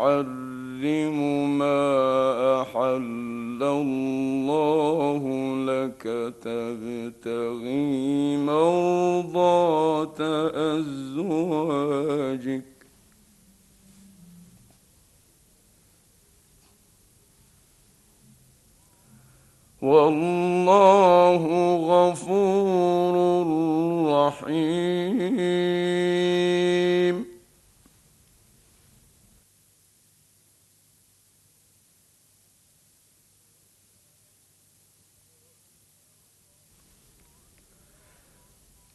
تحرم ما أحل الله لك تبتغي مرضات أزواجك. والله غفور رحيم.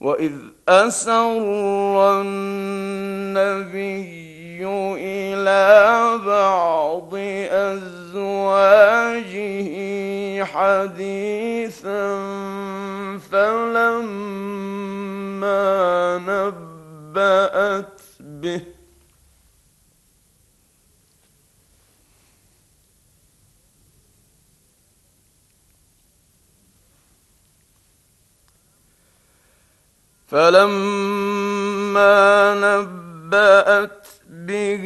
وإذ أسر النبي إلى بعض أزواجه حديثا فلما نبأت به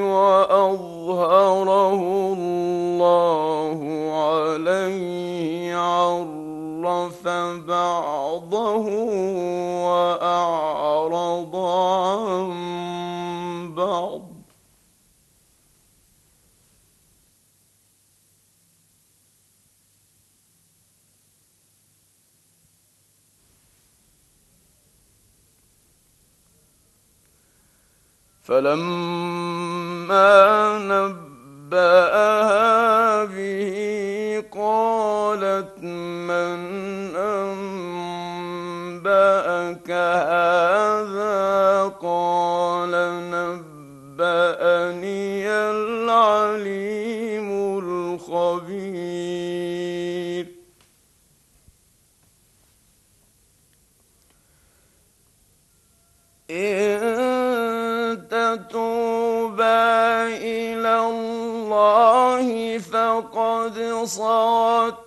وأظهره الله عليه عرف بعضه وأعرض عن بعض. فلما نبأها به قالت من أنبأك هذا؟ فقد صغت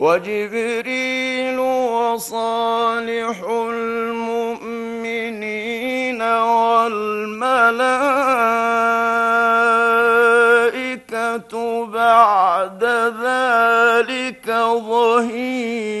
وجبريل وصالح المؤمنين والملائكة بعد ذلك ظهير.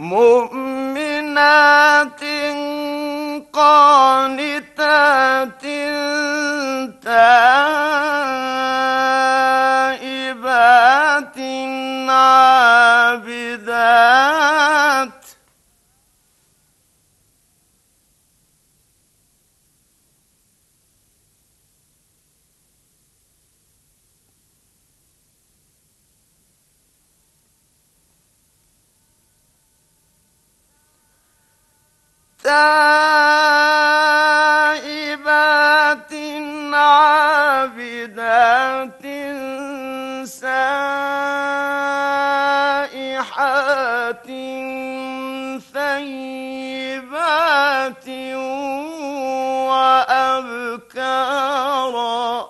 مؤمنات قانتات تائبات عابدات تائبات عابدات سائحات ثيبات وأبكارا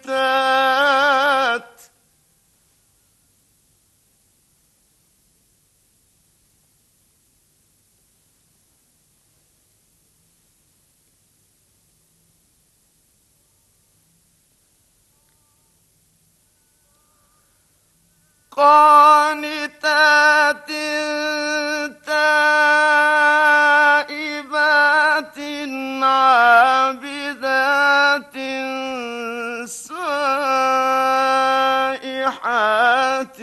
قانتات تائبات عابدات سائحات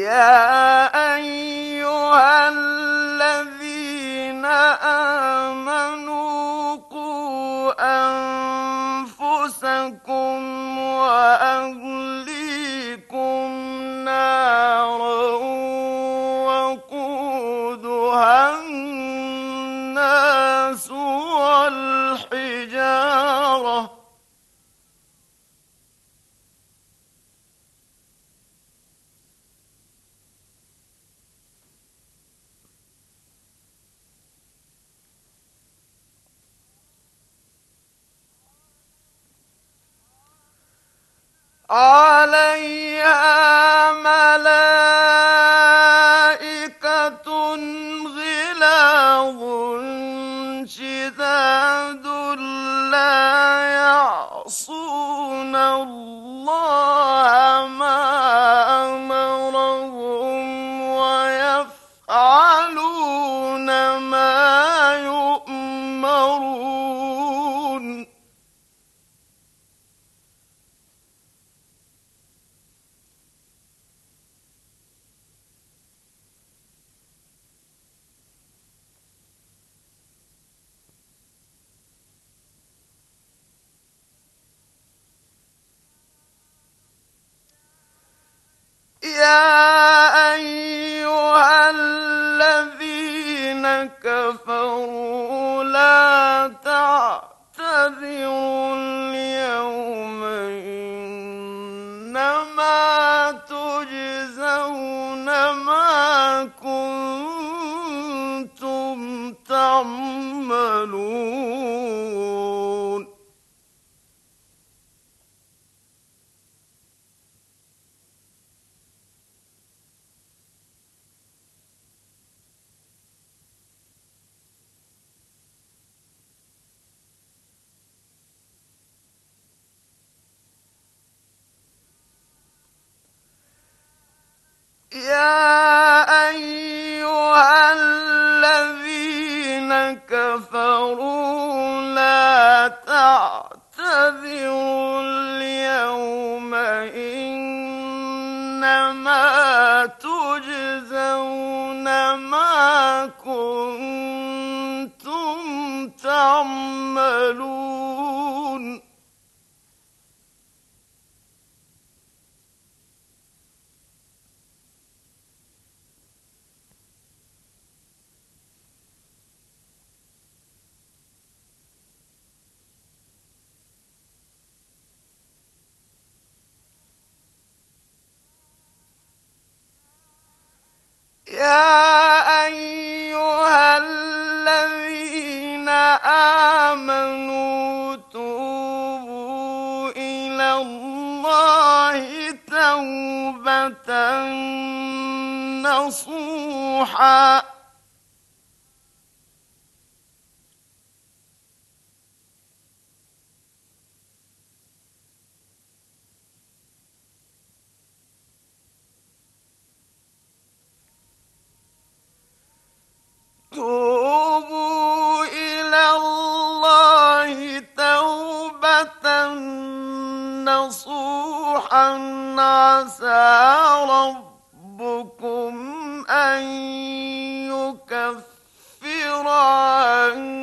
يا عليها ملائكة يا أيها الذين كفروا إلى الله توبة نصوحا. توبوا نصوحا عسى ربكم أن يكفر عنكم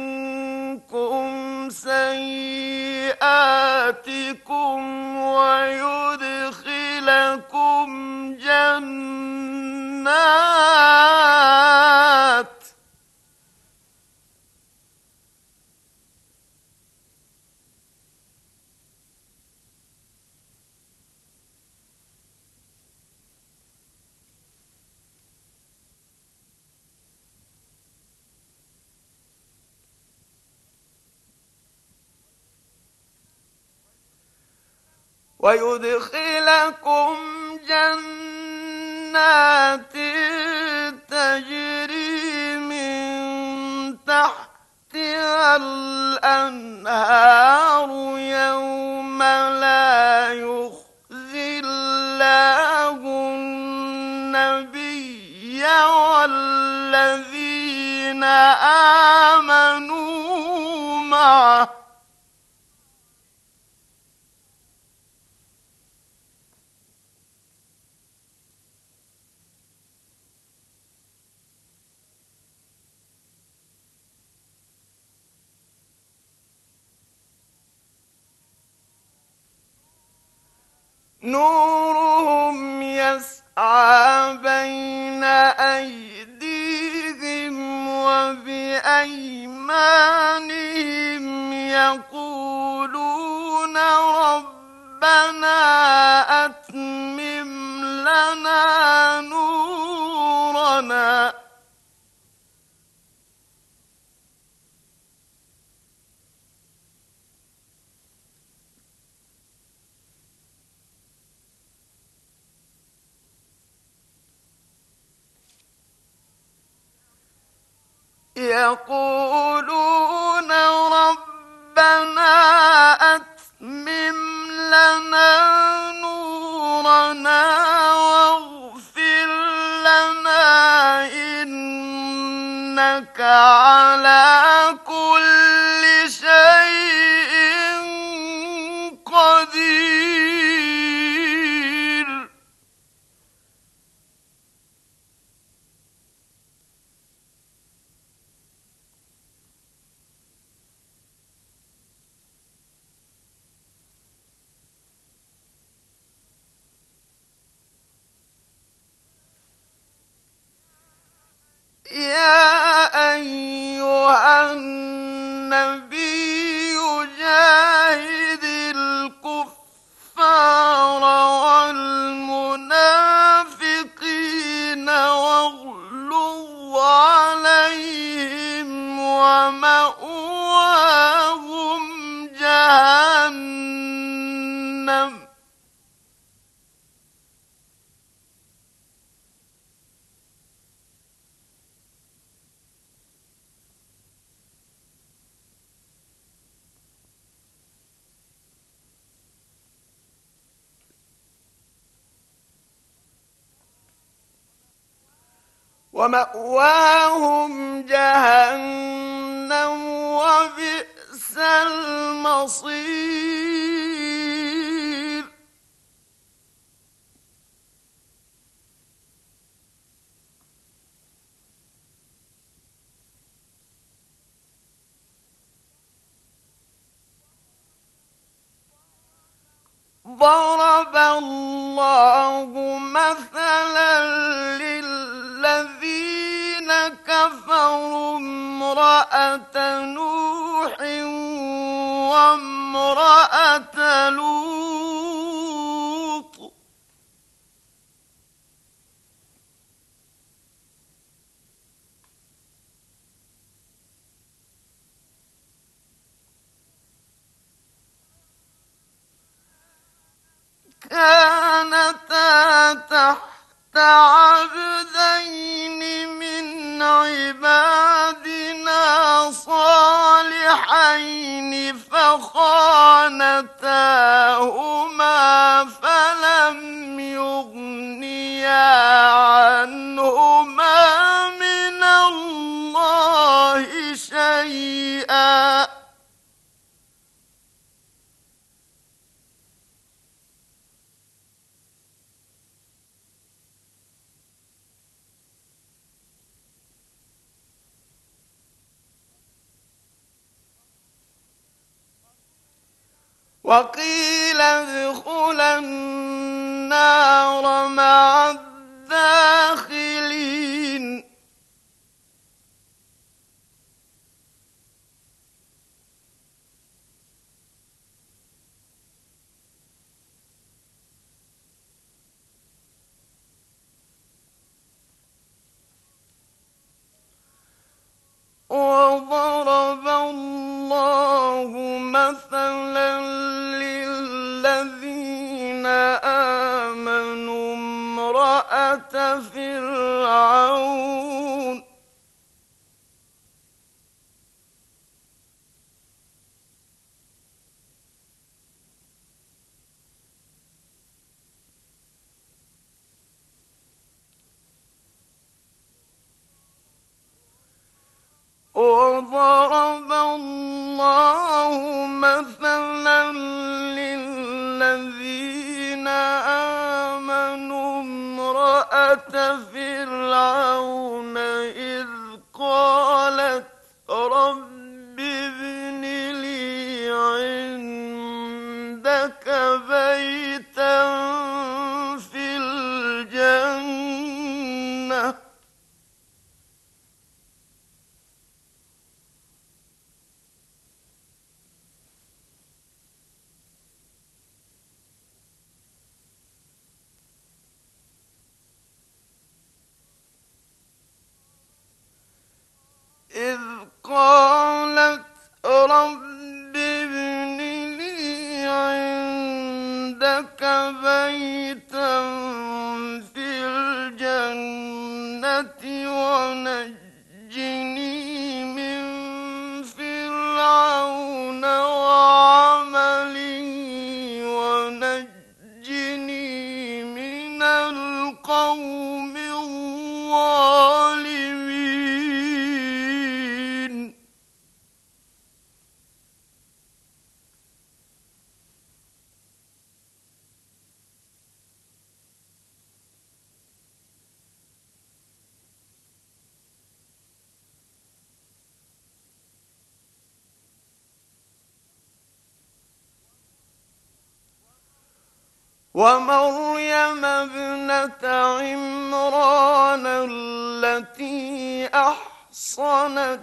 سيئاتكم ويدخلكم جنات ويدخلكم جنات تجري من تحتها الأنهار يوم لا يخزي نورهم يسعى بين أيديهم وبأيمانهم يقولون ربنا أتمم لنا نورنا. يقولون ربنا أتمم لنا نورنا واغفر لنا إنك ومأواهم جهنم. ومأواهم جهنم. وبئس المصير. ضرب الله مثلا نوح وامرأة لوط. وقيل ادخلا النار مع الداخلين. وضرب الله مثلا للذين آمنوا امرأة فرعون. وضرب ومريم ابنة عمران التي أحصنت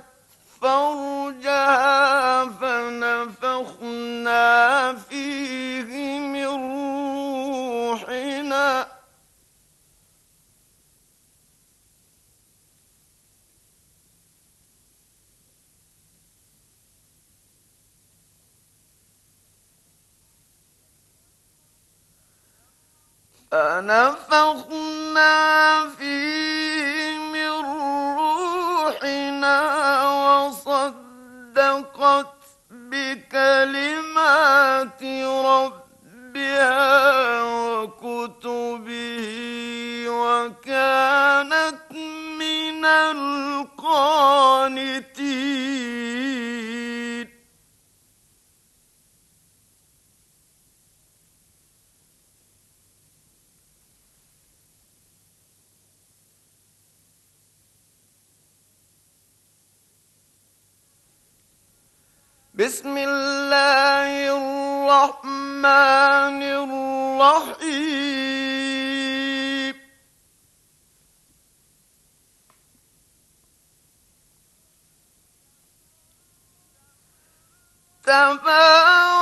فرجها فنفخنا فيه من روحنا فنفخنا من روحنا وصدقت بكلمات ربها وكانت من القانتين. بسم الله الرحمن الرحيم. تبارك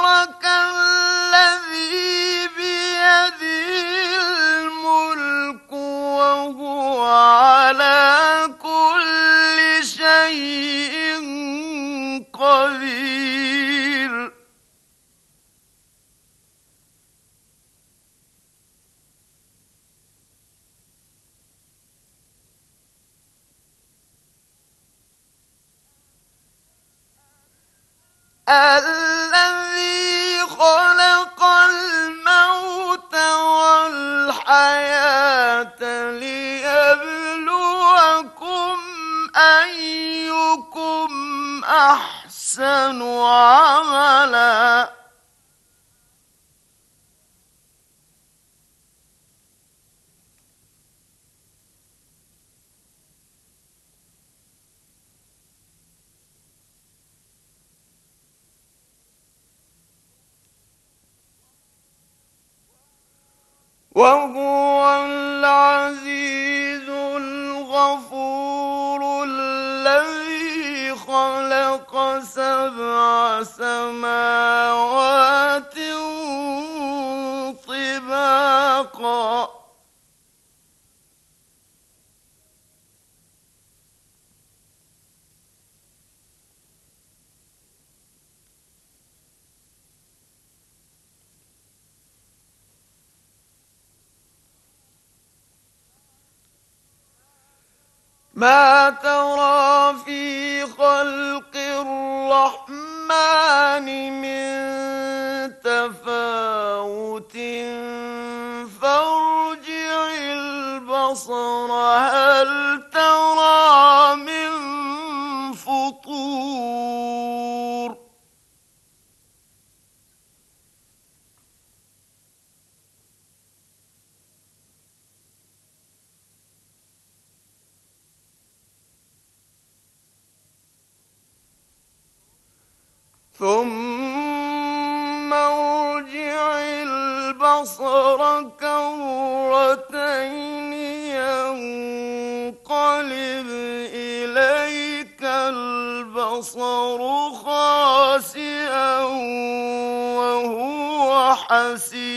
الذي خلق الموت والحياة ليبلوكم أيكم أحسن عملا وهو العزيز الغفور الذي خلق سبع سماوات ما ترى في خلق الرحمن من تفاوت فارجع البصر هل ثم ارجع البصر كرتين ينقلب إليك البصر خاسئا وهو حسير.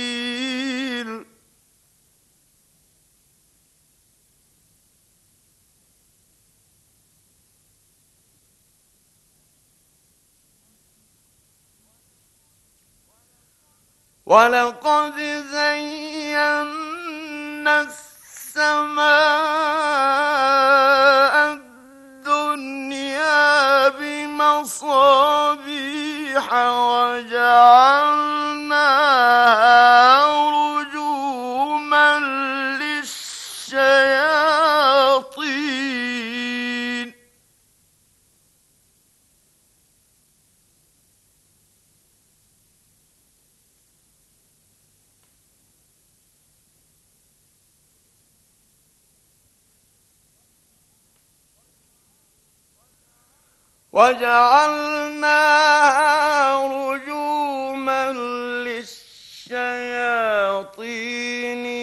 ولقد زينا السماء الدنيا بمصابيح وجعلناها رجوما للشياطين وجعلناها رجوما للشياطين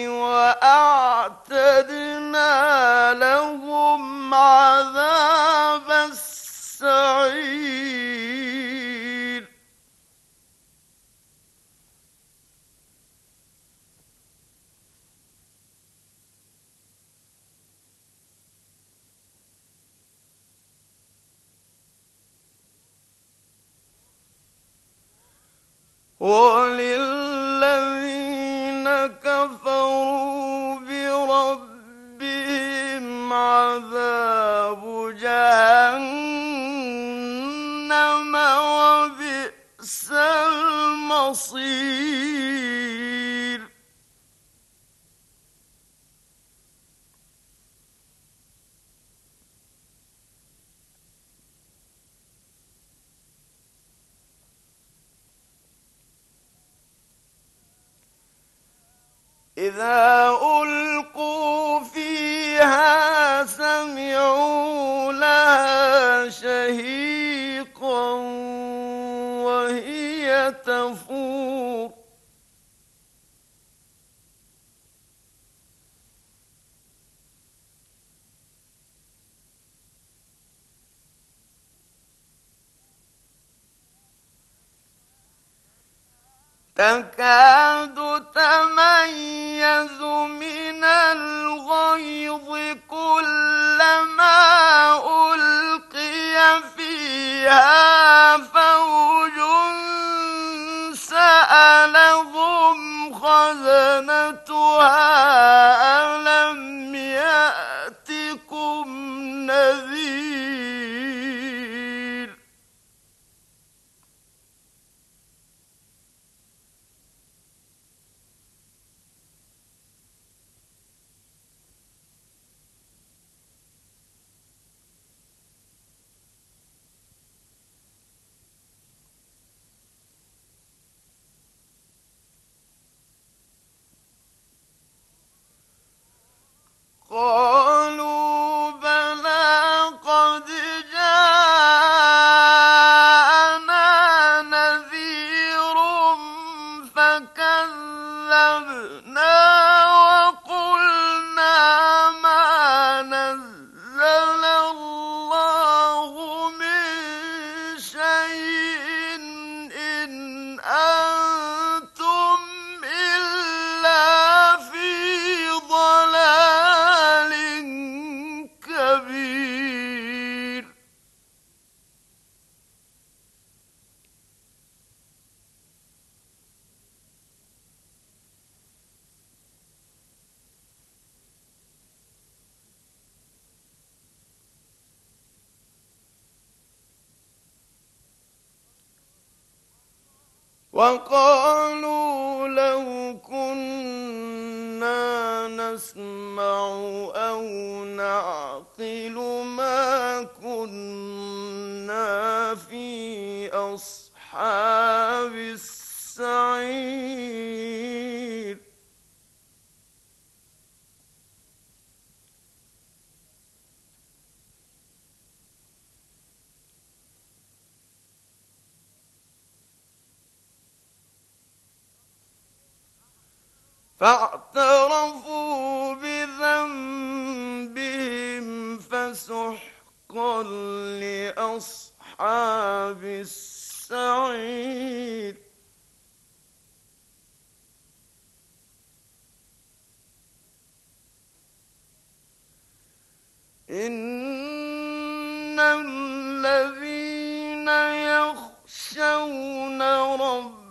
وأعتدنا لهم عذاب السعير وللذين تكاد تميز من الغيظ كلما ألقي فيها فوج سألهم خزنتها وقالوا كنا نسمع أو نعقل ما كنا فاعترفوا بذنبهم فسحقا لأصحاب السعير. إن الذين يخشون ربهم